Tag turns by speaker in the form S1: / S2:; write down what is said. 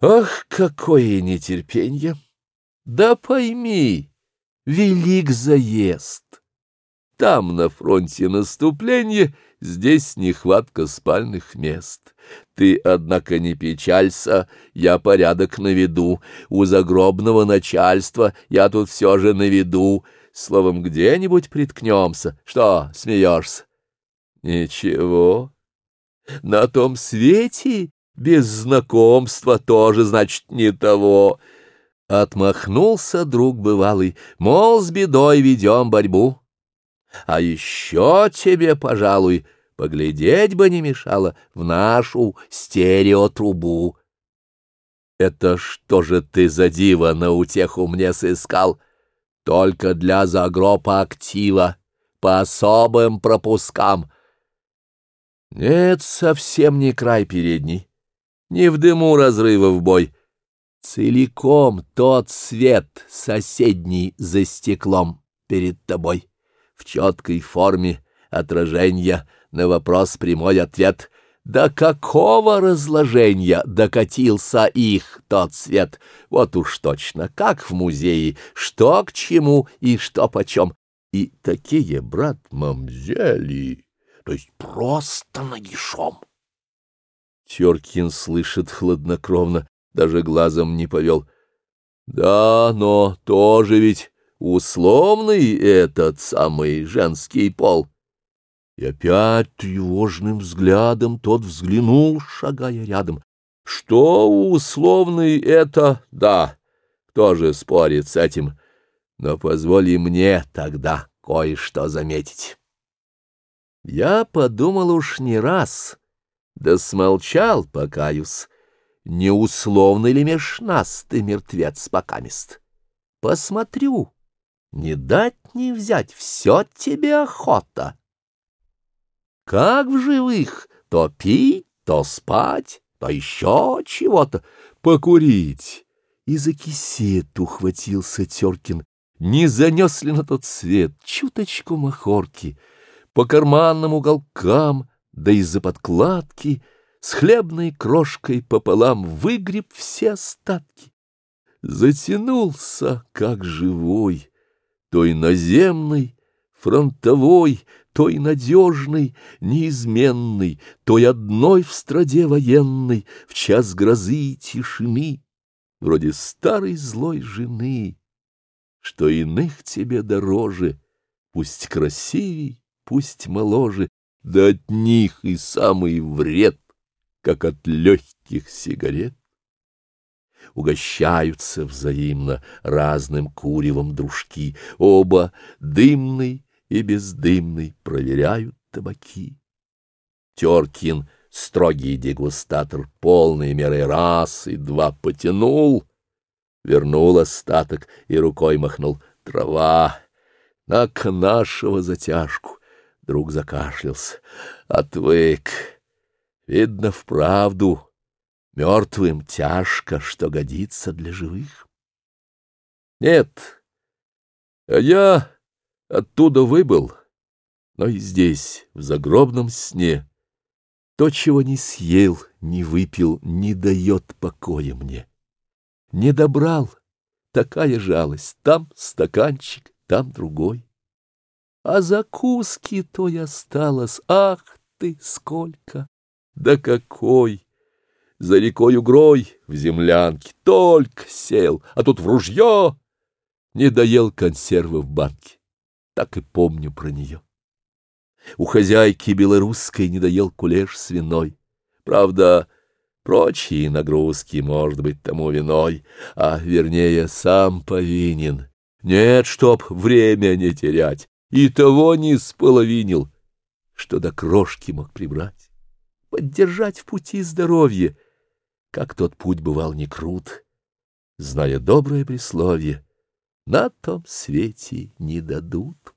S1: Ах, какое нетерпение! Да пойми, велик заезд. Там на фронте наступление, здесь нехватка спальных мест. Ты, однако, не печалься, я порядок наведу. У загробного начальства я тут все же наведу. Словом, где-нибудь приткнемся. Что, смеешься? Ничего. На том свете без знакомства тоже, значит, не того. Отмахнулся друг бывалый, мол, с бедой ведем борьбу. А еще тебе, пожалуй, поглядеть бы не мешало в нашу стереотрубу. Это что же ты за диво на утеху мне сыскал? Только для загропа актива, по особым пропускам. Нет, совсем не край передний не в дыму разрыва в бой. Целиком тот свет соседний за стеклом перед тобой. В четкой форме отражения на вопрос прямой ответ. До какого разложения докатился их тот свет? Вот уж точно, как в музее, что к чему и что почем. И такие, брат, мамзели, то есть просто нагишом. Теркин слышит хладнокровно, даже глазом не повел. «Да, но тоже ведь условный этот самый женский пол». И опять тревожным взглядом тот взглянул, шагая рядом. «Что условный это? Да, тоже спорит с этим? Но позволи мне тогда кое-что заметить». Я подумал уж не раз, — да смолчал, покаюсь, неусловно ли мешнастый мертвец покамест. Посмотрю, не дать не взять, все тебе охота. Как в живых, то пить, то спать, то еще чего-то, покурить. И за кисет ухватился Теркин, не занес ли на тот свет чуточку махорки, по карманным уголкам — да из-за подкладки с хлебной крошкой пополам выгреб все остатки. Затянулся, как живой, той наземной, фронтовой, той надежной, неизменной, той одной в страде военной, в час грозы и тишины, вроде старой злой жены, что иных тебе дороже, пусть красивей, пусть моложе, да от них и самый вред, как от легких сигарет. Угощаются взаимно разным куревом дружки, оба дымный и бездымный проверяют табаки. Теркин, строгий дегустатор, полной меры раз и два потянул, вернул остаток и рукой махнул трава на к нашего затяжку. Друг закашлялся. Отвык. Видно, вправду, мертвым тяжко, что годится для живых. Нет, а я оттуда выбыл, но и здесь, в загробном сне, то, чего не съел, не выпил, не дает покоя мне. Не добрал, такая жалость, там стаканчик, там другой а закуски-то я осталась, ах ты, сколько! Да какой! За рекой угрой в землянке только сел, а тут в ружье не доел консервы в банке. Так и помню про нее. У хозяйки белорусской не доел кулеш свиной. Правда, прочие нагрузки, может быть, тому виной, а вернее сам повинен. Нет, чтоб время не терять, и того не споловинил, что до крошки мог прибрать, поддержать в пути здоровье, как тот путь бывал не крут, зная доброе присловие, на том свете не дадут.